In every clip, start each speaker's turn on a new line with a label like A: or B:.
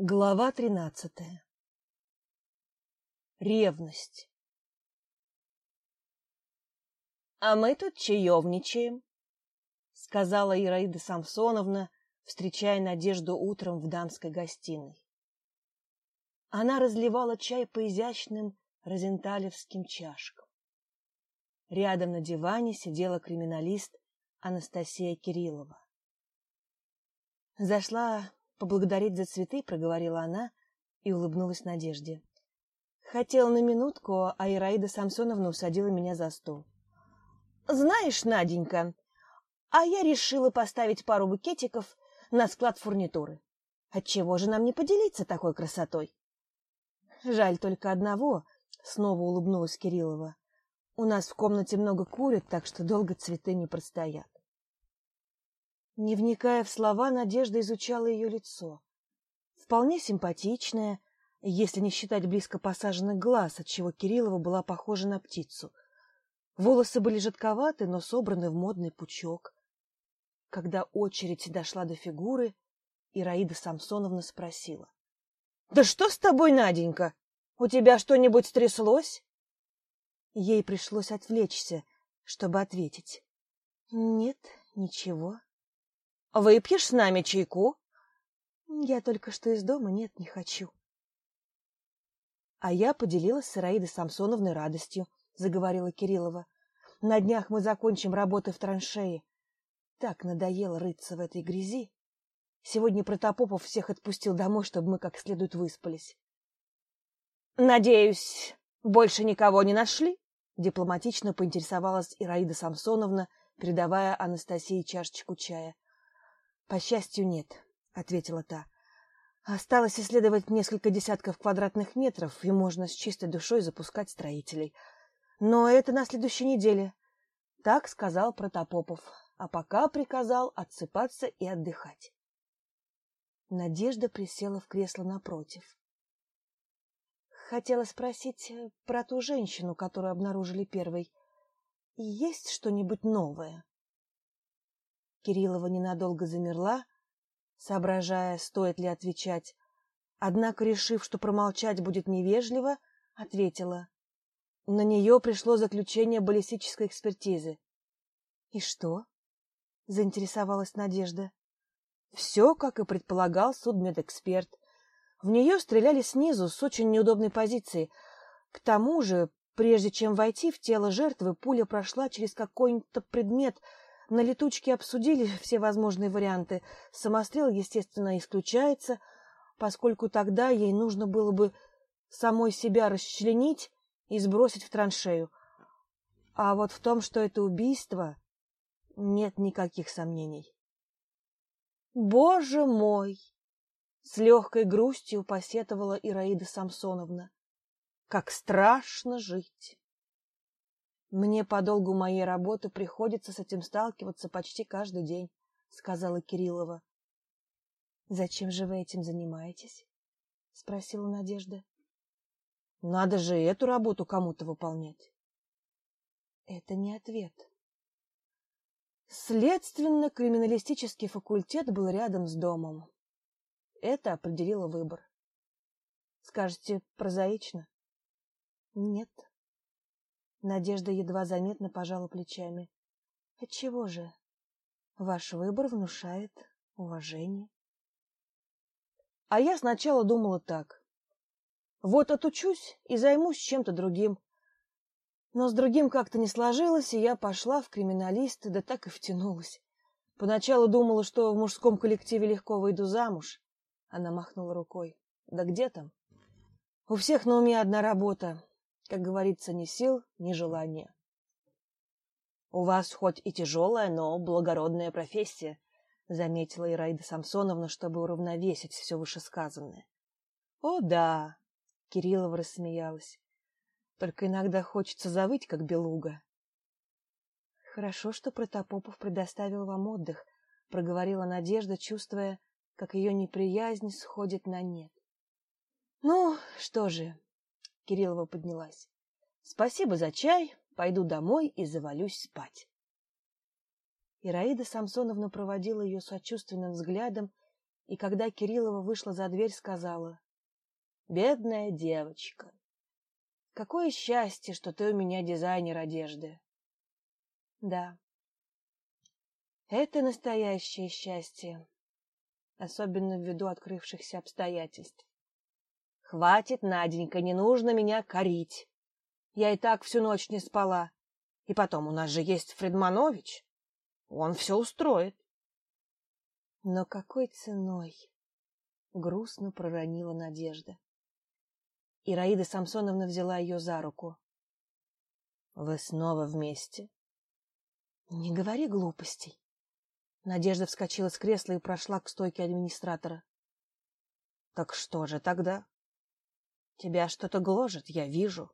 A: Глава тринадцатая. Ревность. А мы тут чаевничаем, сказала Ираида Самсоновна, встречая Надежду утром в дамской гостиной. Она разливала чай по изящным розенталевским чашкам. Рядом на диване сидела криминалист Анастасия Кириллова. Зашла поблагодарить за цветы, проговорила она и улыбнулась Надежде. Хотела на минутку, а Ираида Самсоновна усадила меня за стол. Знаешь, Наденька, а я решила поставить пару букетиков на склад фурнитуры. Отчего же нам не поделиться такой красотой? Жаль только одного, снова улыбнулась Кириллова. У нас в комнате много курят, так что долго цветы не простоят. Не вникая в слова, Надежда изучала ее лицо. Вполне симпатичное, если не считать близко посаженных глаз, отчего Кириллова была похожа на птицу. Волосы были жидковаты, но собраны в модный пучок. Когда очередь дошла до фигуры, Ираида Самсоновна спросила. — Да что с тобой, Наденька? У тебя что-нибудь стряслось? Ей пришлось отвлечься, чтобы ответить. — Нет, ничего. Выпьешь с нами чайку? Я только что из дома, нет, не хочу. А я поделилась с Ираидой Самсоновной радостью, заговорила Кириллова. На днях мы закончим работы в траншее. Так надоело рыться в этой грязи. Сегодня Протопопов всех отпустил домой, чтобы мы как следует выспались. Надеюсь, больше никого не нашли? Дипломатично поинтересовалась Ираида Самсоновна, передавая Анастасии чашечку чая. По счастью, нет, ответила та. Осталось исследовать несколько десятков квадратных метров, и можно с чистой душой запускать строителей. Но это на следующей неделе. Так сказал Протопопов, а пока приказал отсыпаться и отдыхать. Надежда присела в кресло напротив. Хотела спросить э, про ту женщину, которую обнаружили первой. Есть что-нибудь новое? Кириллова ненадолго замерла, соображая, стоит ли отвечать. Однако, решив, что промолчать будет невежливо, ответила. На нее пришло заключение баллистической экспертизы. — И что? — заинтересовалась Надежда. — Все, как и предполагал судмедэксперт. В нее стреляли снизу, с очень неудобной позиции. К тому же, прежде чем войти в тело жертвы, пуля прошла через какой-нибудь предмет — на летучке обсудили все возможные варианты. Самострел, естественно, исключается, поскольку тогда ей нужно было бы самой себя расчленить и сбросить в траншею. А вот в том, что это убийство, нет никаких сомнений. Боже мой! С легкой грустью посетовала Ираида Самсоновна. Как страшно жить! Мне по долгу моей работы приходится с этим сталкиваться почти каждый день, сказала Кириллова. Зачем же вы этим занимаетесь? спросила Надежда. Надо же эту работу кому-то выполнять. Это не ответ. Следственно-криминалистический факультет был рядом с домом. Это определило выбор. Скажете, прозаично? Нет. Надежда едва заметно пожала плечами. Отчего же? Ваш выбор внушает уважение. А я сначала думала так. Вот отучусь и займусь чем-то другим. Но с другим как-то не сложилось, и я пошла в криминалисты, да так и втянулась. Поначалу думала, что в мужском коллективе легко выйду замуж. Она махнула рукой. Да где там? У всех на уме одна работа как говорится, ни сил, ни желания. У вас хоть и тяжелая, но благородная профессия, заметила Ираида Самсоновна, чтобы уравновесить все вышесказанное. О, да, Кириллова рассмеялась. Только иногда хочется завыть, как белуга. Хорошо, что Протопопов предоставил вам отдых, проговорила Надежда, чувствуя, как ее неприязнь сходит на нет. Ну, что же, Кириллова поднялась. Спасибо за чай, пойду домой и завалюсь спать. Ираида Самсоновна проводила ее сочувственным взглядом и когда Кириллова вышла за дверь, сказала, «Бедная девочка, какое счастье, что ты у меня дизайнер одежды!» «Да, это настоящее счастье, особенно ввиду открывшихся обстоятельств. Хватит, Наденька, не нужно меня корить. Я и так всю ночь не спала. И потом, у нас же есть Фредманович. Он все устроит. Но какой ценой? Грустно проронила Надежда. Ираида Самсоновна взяла ее за руку. Вы снова вместе? Не говори глупостей. Надежда вскочила с кресла и прошла к стойке администратора. Так что же тогда? Тебя что-то гложет, я вижу.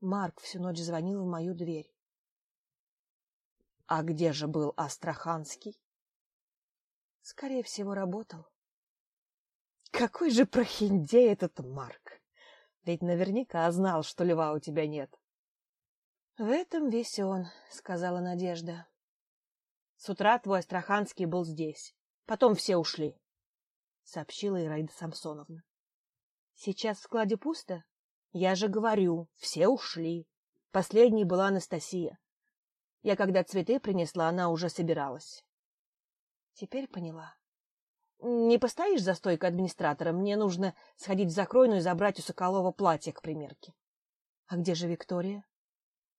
A: Марк всю ночь звонил в мою дверь. А где же был Астраханский? Скорее всего, работал. Какой же прохиндей этот Марк! Ведь наверняка знал, что льва у тебя нет. — В этом весь он, — сказала Надежда. — С утра твой Астраханский был здесь. Потом все ушли, — сообщила Ираида Самсоновна. — Сейчас в складе пусто? Я же говорю, все ушли. Последней была Анастасия. Я когда цветы принесла, она уже собиралась. Теперь поняла. Не постоишь за стойкой администратора? Мне нужно сходить в закройную и забрать у Соколова платье к примерке. А где же Виктория?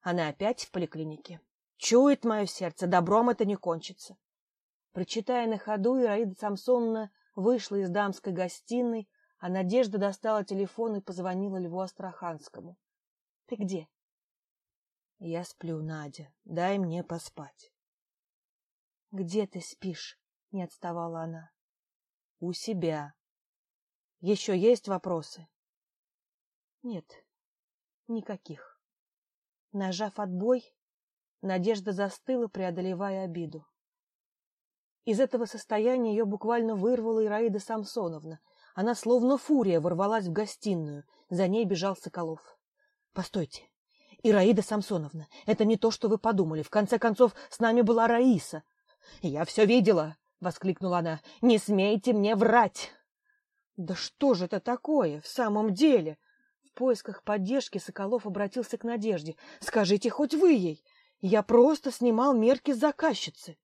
A: Она опять в поликлинике. Чует мое сердце, добром это не кончится. Прочитая на ходу, Ираида Самсоновна вышла из дамской гостиной, а Надежда достала телефон и позвонила Льву Астраханскому. — Ты где? — Я сплю, Надя. Дай мне поспать. — Где ты спишь? — не отставала она. — У себя. — Еще есть вопросы? — Нет, никаких. Нажав отбой, Надежда застыла, преодолевая обиду. Из этого состояния ее буквально вырвала Ираида Самсоновна — она словно фурия ворвалась в гостиную. За ней бежал Соколов. — Постойте, Ираида Самсоновна, это не то, что вы подумали. В конце концов, с нами была Раиса. — Я все видела! — воскликнула она. — Не смейте мне врать! — Да что же это такое в самом деле? В поисках поддержки Соколов обратился к Надежде. — Скажите хоть вы ей. Я просто снимал мерки с заказчицы.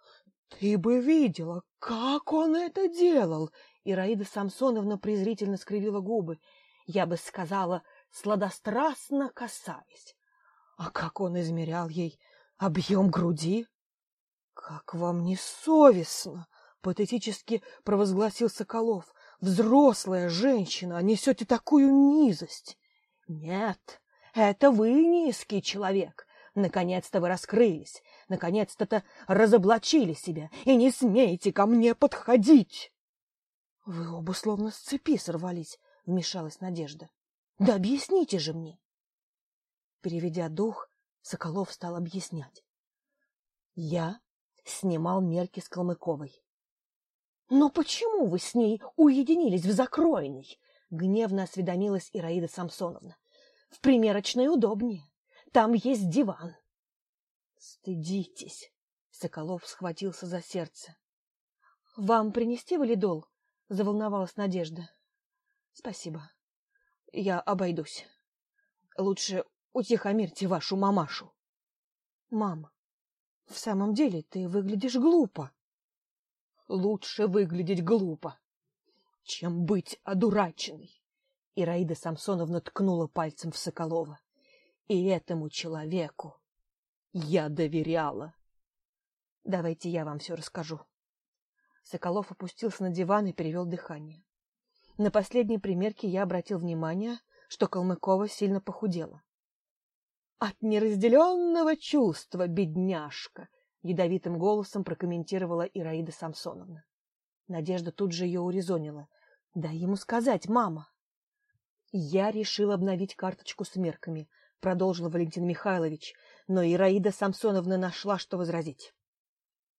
A: — Ты бы видела, как он это делал! Ираида Самсоновна презрительно скривила губы. Я бы сказала, сладострастно касаясь. А как он измерял ей объем груди? — Как вам не совестно! — патетически провозгласил Соколов. — Взрослая женщина, а несете такую низость! — Нет, это вы низкий человек. Наконец-то вы раскрылись, наконец-то разоблачили себя, и не смейте ко мне подходить! — Вы оба словно с цепи сорвались, — вмешалась Надежда. — Да объясните же мне. Переведя дух, Соколов стал объяснять. Я снимал мерки с Калмыковой. — Но почему вы с ней уединились в закроенной? — гневно осведомилась Ираида Самсоновна. — В примерочной удобнее. Там есть диван. — Стыдитесь! — Соколов схватился за сердце. — Вам принести валидол? Заволновалась Надежда. Спасибо. Я обойдусь. Лучше утихомирьте вашу мамашу. Мама, в самом деле ты выглядишь глупо. Лучше выглядеть глупо, чем быть одураченной. Ираида Самсоновна ткнула пальцем в Соколова. И этому человеку я доверяла. Давайте я вам все расскажу. Соколов опустился на диван и перевел дыхание. На последней примерке я обратил внимание, что Калмыкова сильно похудела. «От неразделенного чувства, бедняжка!» — ядовитым голосом прокомментировала Ираида Самсоновна. Надежда тут же ее урезонила. «Дай ему сказать, мама!» «Я решил обновить карточку с мерками», — продолжил Валентин Михайлович, но Ираида Самсоновна нашла, что возразить.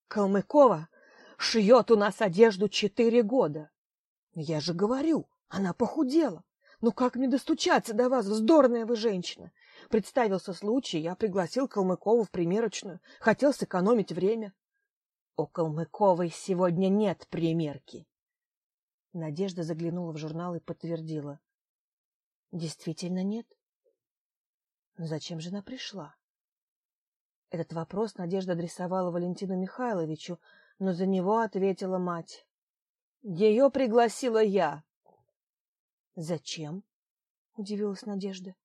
A: «Калмыкова шьет у нас одежду четыре года. Я же говорю, она похудела. Ну как мне достучаться до вас, вздорная вы женщина? Представился случай, я пригласил Калмыкову в примерочную, хотел сэкономить время. У Калмыковой сегодня нет примерки. Надежда заглянула в журнал и подтвердила. Действительно нет. Зачем же она пришла? Этот вопрос Надежда адресовала Валентину Михайловичу, но за него ответила мать. Ее пригласила я. Зачем? удивилась Надежда.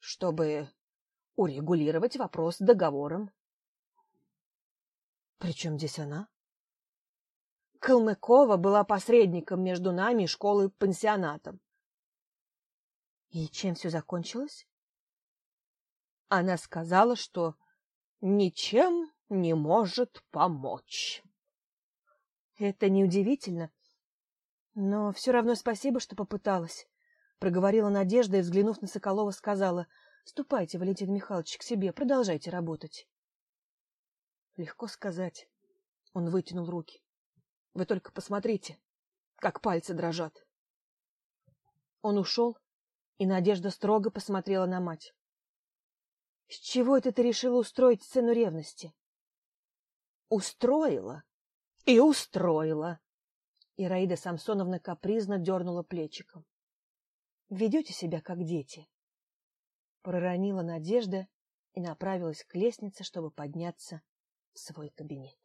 A: Чтобы урегулировать вопрос договором. Причем здесь она? Калмыкова была посредником между нами и школой-пансионатом. И чем все закончилось? Она сказала, что ничем не может помочь. Это неудивительно, но все равно спасибо, что попыталась, проговорила Надежда и, взглянув на Соколова, сказала: "Ступайте, Валентин Михайлович, к себе, продолжайте работать". Легко сказать. Он вытянул руки. Вы только посмотрите, как пальцы дрожат. Он ушел, и Надежда строго посмотрела на мать. — С чего это ты решила устроить сцену ревности? — Устроила и устроила. Ираида Самсоновна капризно дернула плечиком. — Ведете себя, как дети. Проронила Надежда и направилась к лестнице, чтобы подняться в свой кабинет.